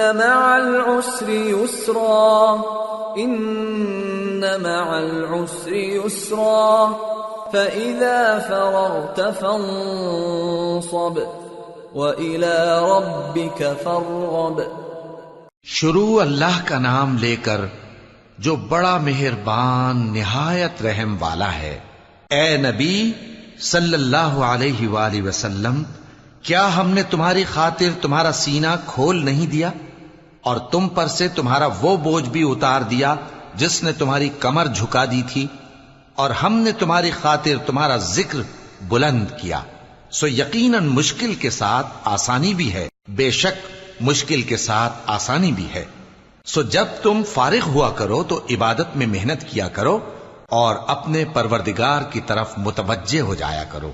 مع العسر يسرا إن مع العسر يسرا فإذا فرغت فانصب وإلى ربك فارغب شروع اللہ کا نام لے کر جو بڑا مہربان نہایت رحم والا ہے۔ اے نبی، صلی اللہ علیہ وآلہ وسلم، کیا ہم نے تمہاری خاطر تمہارا سینہ کھول نہیں دیا؟ اور تم پر سے تمہارا وہ بوجھ بھی اتار دیا جس نے تمہاری کمر جھکا دی تھی، اور ہم نے تمہاری خاطر تمہارا ذکر بلند کیا۔ سو یقیناً مشکل کے ساتھ آسانی بھی ہے۔ بے شک مشکل کے ساتھ آسانی بھی ہے۔ سو جب تم فارغ ہوا کرو تو عبادت میں محنت کیا کرو اور اپنے پروردگار کی طرف متوجہ ہو جایا کرو۔